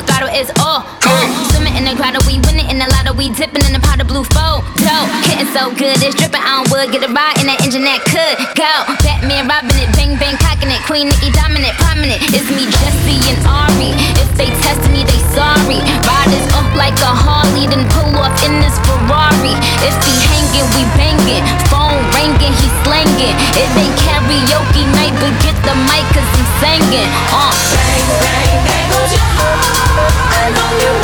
Elgato is all. Swimming in the grotto, we winning in the lotto, we dipping in the pot of blue photo. dough. Hitting so good, it's dripping on wood. Get a ride in that engine that could go. Batman robbing it, bang bang cocking it. Queen Nicki dominant, prominent. It's me, Jesse and Ari. If they test me, they sorry. Riders up like a Harley, then pull off in this Ferrari. If he hanging, we banging. Phone ringing, he slanging. It ain't karaoke night, but get the mic cause I'm singing. Uh. Bang, bang, bang. I you